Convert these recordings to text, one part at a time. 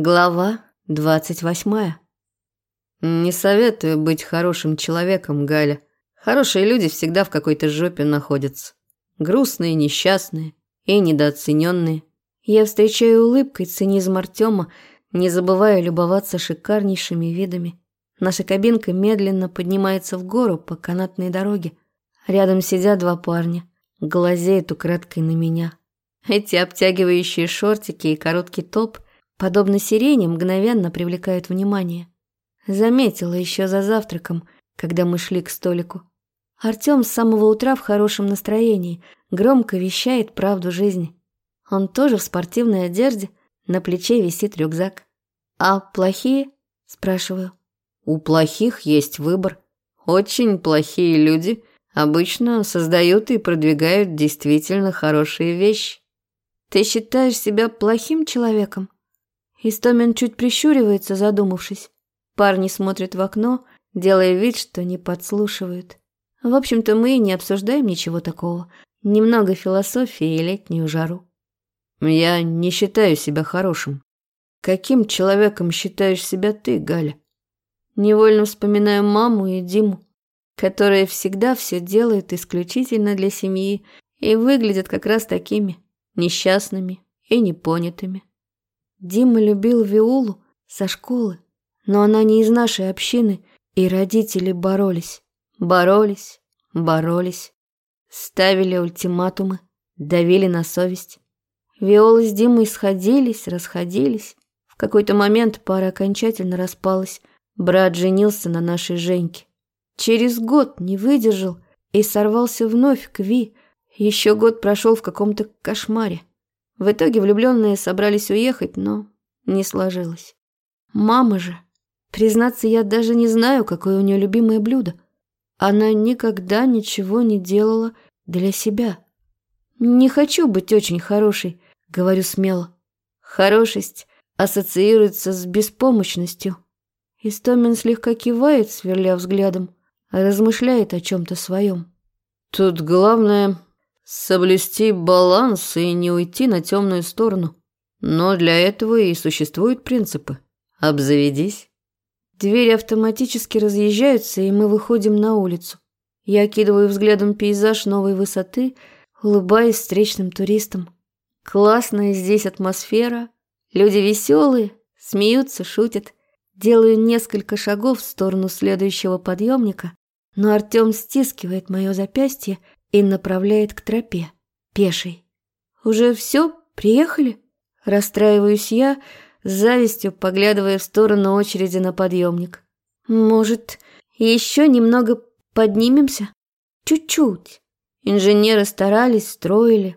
Глава двадцать восьмая. Не советую быть хорошим человеком, Галя. Хорошие люди всегда в какой-то жопе находятся. Грустные, несчастные и недооцененные. Я встречаю улыбкой цинизм Артема, не забывая любоваться шикарнейшими видами. Наша кабинка медленно поднимается в гору по канатной дороге. Рядом сидят два парня, глазеют украдкой на меня. Эти обтягивающие шортики и короткий топ – подобно сирене, мгновенно привлекают внимание. Заметила еще за завтраком, когда мы шли к столику. Артем с самого утра в хорошем настроении, громко вещает правду жизни. Он тоже в спортивной одежде, на плече висит рюкзак. «А плохие?» – спрашиваю. «У плохих есть выбор. Очень плохие люди обычно создают и продвигают действительно хорошие вещи. Ты считаешь себя плохим человеком?» Истомин чуть прищуривается, задумавшись. Парни смотрят в окно, делая вид, что не подслушивают. В общем-то, мы не обсуждаем ничего такого. Немного философии и летнюю жару. Я не считаю себя хорошим. Каким человеком считаешь себя ты, Галя? Невольно вспоминаю маму и Диму, которые всегда все делают исключительно для семьи и выглядят как раз такими, несчастными и непонятыми. Дима любил Виолу со школы, но она не из нашей общины, и родители боролись, боролись, боролись, ставили ультиматумы, давили на совесть. Виола с Димой сходились, расходились. В какой-то момент пара окончательно распалась. Брат женился на нашей Женьке. Через год не выдержал и сорвался вновь к Ви. Еще год прошел в каком-то кошмаре. В итоге влюбленные собрались уехать, но не сложилось. Мама же. Признаться, я даже не знаю, какое у нее любимое блюдо. Она никогда ничего не делала для себя. Не хочу быть очень хорошей, говорю смело. Хорошесть ассоциируется с беспомощностью. Истомин слегка кивает, сверля взглядом, размышляет о чем-то своем. Тут главное Соблюсти баланс и не уйти на темную сторону. Но для этого и существуют принципы. Обзаведись. Двери автоматически разъезжаются, и мы выходим на улицу. Я окидываю взглядом пейзаж новой высоты, улыбаясь встречным туристам. Классная здесь атмосфера. Люди веселые, смеются, шутят. Делаю несколько шагов в сторону следующего подъемника, но Артем стискивает мое запястье и направляет к тропе, пешей. «Уже все? Приехали?» Расстраиваюсь я, с завистью поглядывая в сторону очереди на подъемник. «Может, еще немного поднимемся? Чуть-чуть. Инженеры старались, строили».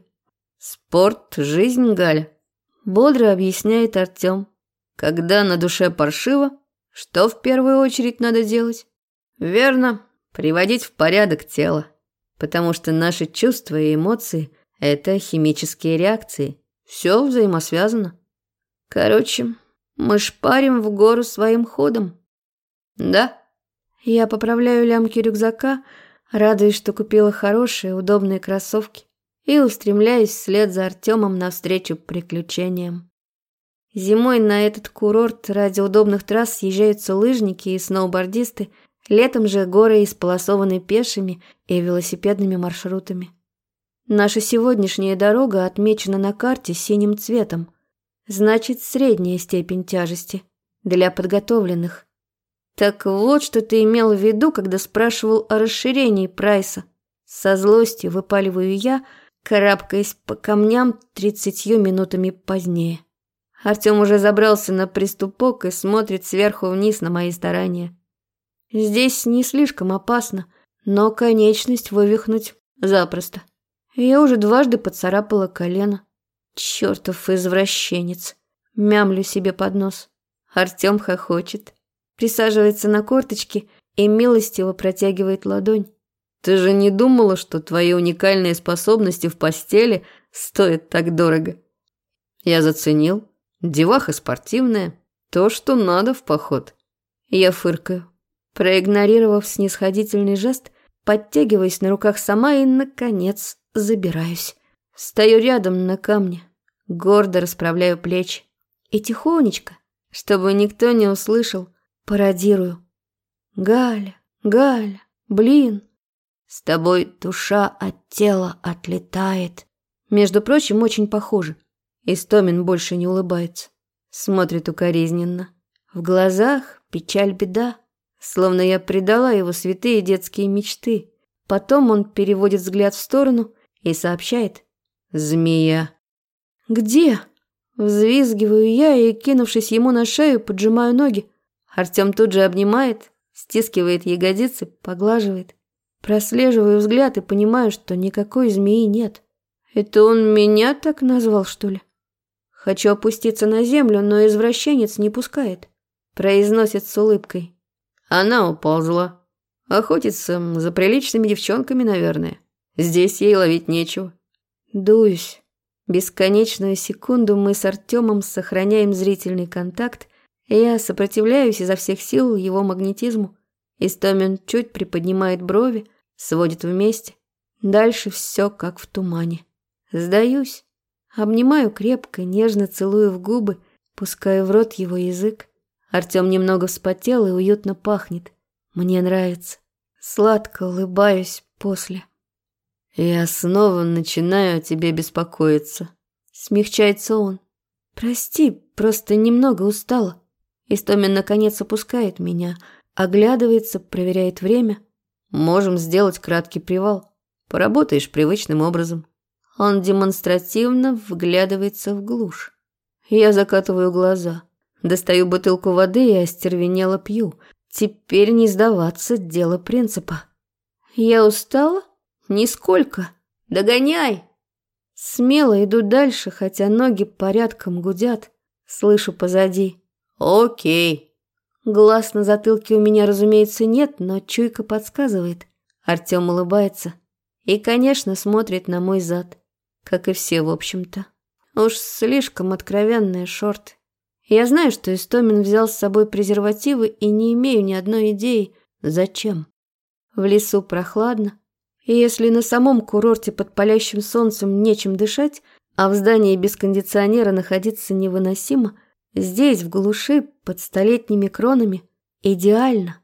«Спорт – жизнь, Галя», – бодро объясняет Артем. «Когда на душе паршиво, что в первую очередь надо делать?» «Верно, приводить в порядок тело потому что наши чувства и эмоции – это химические реакции. Все взаимосвязано. Короче, мы шпарим в гору своим ходом. Да. Я поправляю лямки рюкзака, радуясь, что купила хорошие, удобные кроссовки, и устремляюсь вслед за Артемом навстречу приключениям. Зимой на этот курорт ради удобных трасс съезжаются лыжники и сноубордисты, Летом же горы исполосованы пешими и велосипедными маршрутами. Наша сегодняшняя дорога отмечена на карте синим цветом. Значит, средняя степень тяжести для подготовленных. Так вот, что ты имел в виду, когда спрашивал о расширении прайса. Со злостью выпаливаю я, карабкаясь по камням тридцатью минутами позднее. Артем уже забрался на приступок и смотрит сверху вниз на мои старания. Здесь не слишком опасно, но конечность вывихнуть запросто. Я уже дважды поцарапала колено. Чертов извращенец. Мямлю себе под нос. Артем хохочет. Присаживается на корточки и милостиво протягивает ладонь. Ты же не думала, что твои уникальные способности в постели стоят так дорого? Я заценил. Деваха спортивная. То, что надо в поход. Я фыркаю. Проигнорировав снисходительный жест, подтягиваюсь на руках сама и, наконец, забираюсь. Стою рядом на камне, гордо расправляю плечи и тихонечко, Чтобы никто не услышал, пародирую. Галя, Галя, блин, с тобой душа от тела отлетает. Между прочим, очень похоже. Истомин больше не улыбается. Смотрит укоризненно. В глазах печаль беда. Словно я предала его святые детские мечты. Потом он переводит взгляд в сторону и сообщает. «Змея». «Где?» Взвизгиваю я и, кинувшись ему на шею, поджимаю ноги. Артем тут же обнимает, стискивает ягодицы, поглаживает. Прослеживаю взгляд и понимаю, что никакой змеи нет. Это он меня так назвал, что ли? Хочу опуститься на землю, но извращенец не пускает. Произносит с улыбкой. Она уползла. Охотится за приличными девчонками, наверное. Здесь ей ловить нечего. Дуюсь. Бесконечную секунду мы с Артемом сохраняем зрительный контакт, я сопротивляюсь изо всех сил его магнетизму. Истомин чуть приподнимает брови, сводит вместе. Дальше все как в тумане. Сдаюсь. Обнимаю крепко, нежно целую в губы, пускаю в рот его язык. Артем немного вспотел и уютно пахнет. Мне нравится. Сладко улыбаюсь после. Я снова начинаю о тебе беспокоиться. Смягчается он. Прости, просто немного устала. Истомин наконец опускает меня, оглядывается, проверяет время. Можем сделать краткий привал. Поработаешь привычным образом. Он демонстративно вглядывается в глушь. Я закатываю глаза. Достаю бутылку воды и остервенело пью. Теперь не сдаваться – дело принципа. Я устала? Нисколько. Догоняй! Смело иду дальше, хотя ноги порядком гудят. Слышу позади. Окей. Глаз на затылке у меня, разумеется, нет, но чуйка подсказывает. Артем улыбается. И, конечно, смотрит на мой зад. Как и все, в общем-то. Уж слишком откровенные шорты. Я знаю, что Истомин взял с собой презервативы и не имею ни одной идеи, зачем. В лесу прохладно, и если на самом курорте под палящим солнцем нечем дышать, а в здании без кондиционера находиться невыносимо, здесь, в глуши, под столетними кронами, идеально.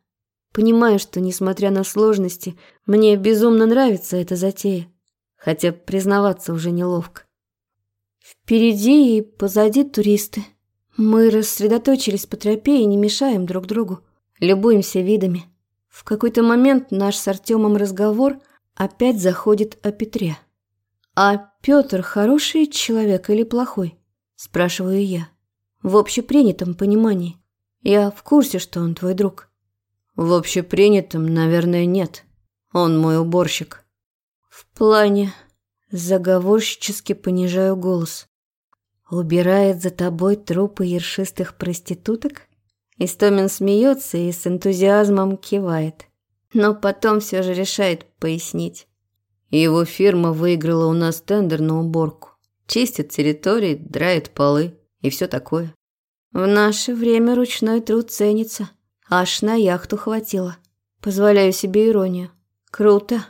Понимаю, что, несмотря на сложности, мне безумно нравится эта затея, хотя признаваться уже неловко. Впереди и позади туристы. Мы рассредоточились по тропе и не мешаем друг другу, любуемся видами. В какой-то момент наш с Артемом разговор опять заходит о Петре. «А Петр хороший человек или плохой?» – спрашиваю я. В общепринятом понимании. Я в курсе, что он твой друг. В общепринятом, наверное, нет. Он мой уборщик. В плане... Заговорщически понижаю голос. Убирает за тобой трупы ершистых проституток? Истомин смеется и с энтузиазмом кивает. Но потом все же решает пояснить. Его фирма выиграла у нас тендер на уборку. Чистит территории, драет полы и все такое. В наше время ручной труд ценится. Аж на яхту хватило. Позволяю себе иронию. Круто.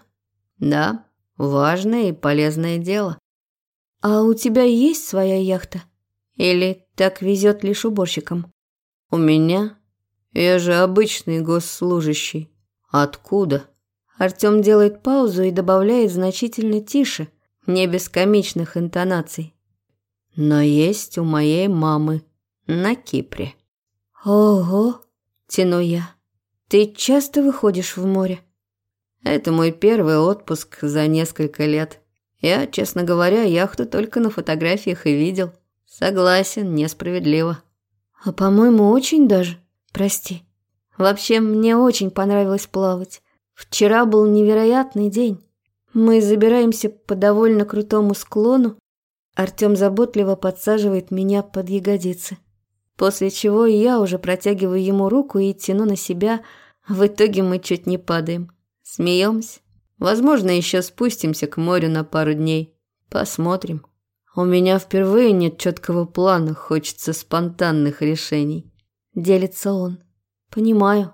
Да, важное и полезное дело. «А у тебя есть своя яхта? Или так везет лишь уборщикам?» «У меня? Я же обычный госслужащий. Откуда?» Артём делает паузу и добавляет значительно тише, не без комичных интонаций. «Но есть у моей мамы на Кипре». «Ого!» – тяну я. «Ты часто выходишь в море?» «Это мой первый отпуск за несколько лет». Я, честно говоря, яхту только на фотографиях и видел. Согласен, несправедливо. А по-моему, очень даже. Прости. Вообще, мне очень понравилось плавать. Вчера был невероятный день. Мы забираемся по довольно крутому склону. Артём заботливо подсаживает меня под ягодицы. После чего я уже протягиваю ему руку и тяну на себя. В итоге мы чуть не падаем. Смеемся. Возможно, еще спустимся к морю на пару дней. Посмотрим. У меня впервые нет четкого плана, хочется спонтанных решений. Делится он. Понимаю.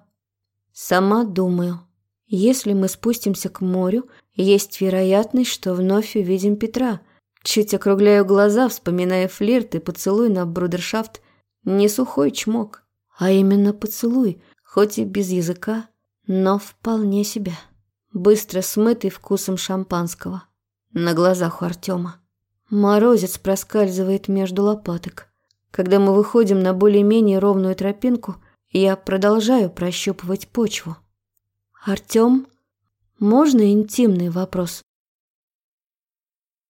Сама думаю. Если мы спустимся к морю, есть вероятность, что вновь увидим Петра. Чуть округляю глаза, вспоминая флирт и поцелуй на брудершафт. Не сухой чмок, а именно поцелуй, хоть и без языка, но вполне себе. Быстро смытый вкусом шампанского. На глазах у Артема. Морозец проскальзывает между лопаток. Когда мы выходим на более-менее ровную тропинку, я продолжаю прощупывать почву. «Артём, можно интимный вопрос?»